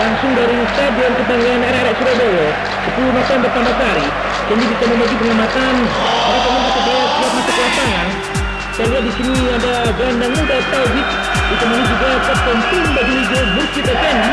langsung dari Stadion Kebanggaan RRX Surabaya 10 November tambah hari kami bisa memiliki pengamatan. Para pemain Persebaya siap masuk ke lapangan. Saya lihat di sini ada gelandang muda Taufik ditemani juga kapten tim baju hijau Mursyid Effendi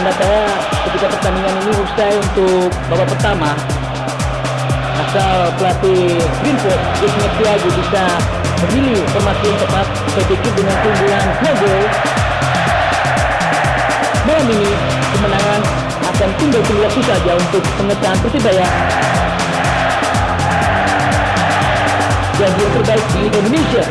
Komentar saya ketika pertandingan ini usai untuk babak pertama asal pelatih Greenwood Ismet Tiago bisa memilih formasi yang tepat saya pikir dengan keunggulan 2 gol malam ini kemenangan akan tinggal tinggal waktu saja untuk pengecahan Persibaya. Jadi yang terbaik di Indonesia